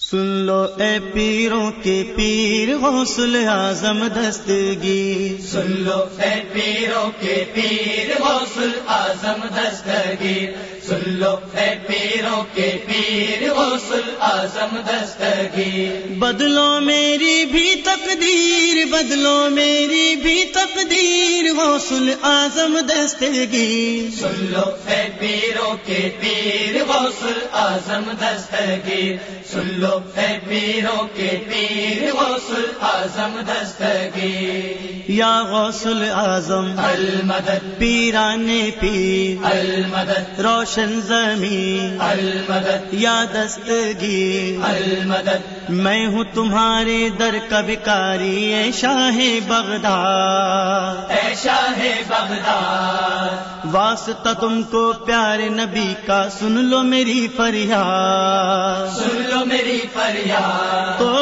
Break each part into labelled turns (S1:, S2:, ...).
S1: سن لو اے پیروں کے پیر، غوثل اعظم دستگیر
S2: سن لو اے پیروں کے پیر، غوثل اعظم دستگیر سن لو اے پیروں کے پیر غوثل اعظم دستگیر۔
S1: بدلو میری بھی تقدیر بدلو میری بھی تقدیر غوثل اعظم دستگیر۔
S2: سن لو اے پیروں کے پیر غوثل اعظم دستگیر۔ سن لو اے پیروں کے پیر غوثل اعظم دستگیر۔
S1: یا غوثل اعظم
S2: المدد
S1: پیران پیر۔
S2: المدد۔
S1: روشن زمین
S2: المدد
S1: یا دستگیر
S2: المدد۔
S1: میں ہوں تمہارے در کا بکاری اے شاہ بغداد۔
S2: اے شاہ بغداد۔
S1: واسطہ تم کو پیارے نبی کا سن لو میری فریاد۔
S2: سن لو میری فریاد۔
S1: توڑو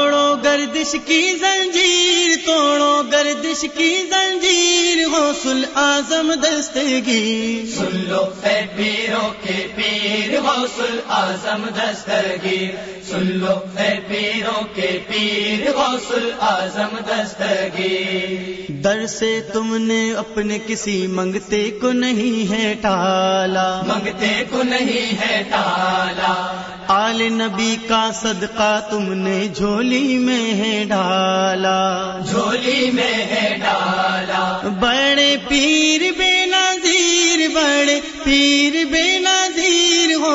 S1: گردش کی زنجیر توڑو گردش کی زنجیر غوثل اعظم دستگیر۔
S2: سن لو اے پیروں کے پیر غوثل اعظم دستگیر۔ سن لو اے پیروں کے پیر غوثل اعظم دستگیر۔
S1: در سے تم نے اپنے کسی منگتے کو نہیں ہے ٹالا۔
S2: منگتے کو نہیں ہے ٹالا۔
S1: آل نبی کا صدقہ تم نے جھولی میں ہے ڈالا۔
S2: جھولی میں ہے ڈالا۔
S1: بڑے پیر بے نظیر بڑے پیر بے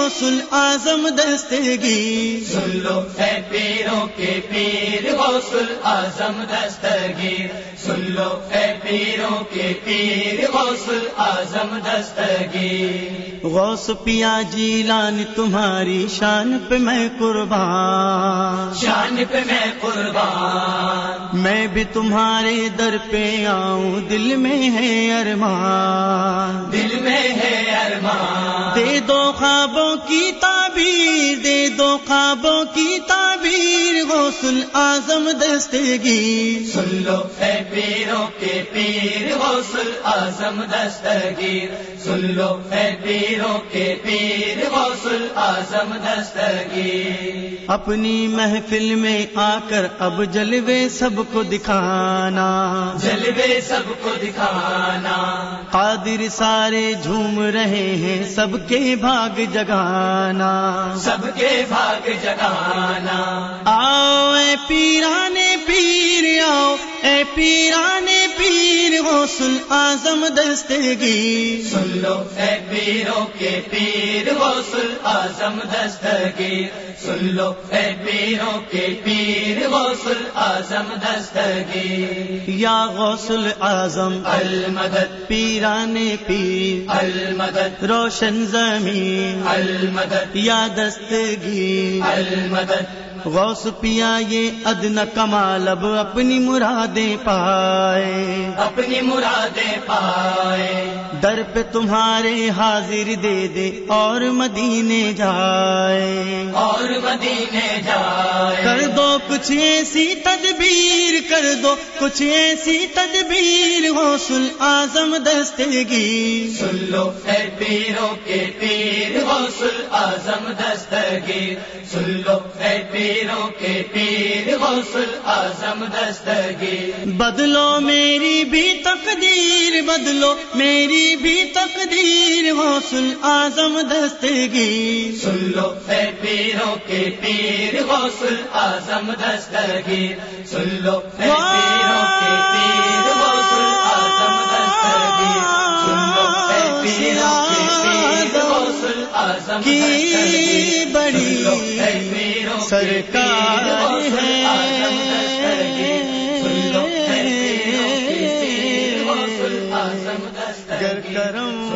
S1: غوثل اعظم دستگیر
S2: سن لو اے پیروں کے پیر غوثل اعظم دستگیر سن لو اے پیروں کے پیر غوثل اعظم دستگیر
S1: غوث پیا جیلان تمہاری شان پہ میں قربان۔
S2: شان پہ میں قربان۔
S1: میں بھی تمہارے در پہ آؤں دل میں ہے ارمان۔
S2: دل میں ہے ارمان۔
S1: دے دو خوابوں کی تعبیر دے دو خوابوں کی تعبیر غوثل اعظم دستگیر
S2: سن لو اے پیروں کے پیر غوثل اعظم دستگیر سن لو اے پیروں کے پیر غوثل اعظم دستگیر
S1: اپنی محفل میں آ کر اب جلوے سب کو دکھانا۔
S2: جلوے سب کو دکھانا۔
S1: قادر سارے جھوم رہے ہیں سب کے بھاگ جگانا۔
S2: سب کے بھاگ جگانا۔
S1: آؤ اے پیرانے پیر آؤ اے پیرانے غوثل اعظم دستگیر
S2: سن لو اے پیروں کے پیر غوثل اعظم دستگیر سن لو اے پیروں کے پیر غوثل اعظم دستگیر
S1: یا غوثل اعظم
S2: المدد۔
S1: پیرانے پیر
S2: المدد۔
S1: روشن زمین
S2: المدد۔
S1: یا دستگیر
S2: المدد۔
S1: غوث پیا یہ ادن کمال اب اپنی مرادیں پائے۔
S2: اپنی مرادیں پائے۔
S1: در پہ تمہارے حاضر دے دے اور مدینے جائے۔
S2: اور مدینے جائے۔
S1: کر دو کچھ ایسی تدبیر کر دو کچھ ایسی تدبیر غوثل اعظم دستگیر
S2: سن لو اے پیروں کے پیر غوثل اعظم دستگیر سن لو اے پیروں کے پیر غوثل اعظم دستگیر
S1: بدلو میری بھی تقدیر بدلو میری بھی تقدیر غوثل اعظم دستگیر
S2: سن لو اے پیروں کے پیر غوثل اعظم دستگیر سن لو پیروں کے پیر غوثل اعظم دستگیر سن لو اے پیروں کے پیر اعظم
S1: کی بڑی سرکار ہے
S2: سن لو پیروں کے پیر غوثل اعظم
S1: گر
S2: دستگیر
S1: کرم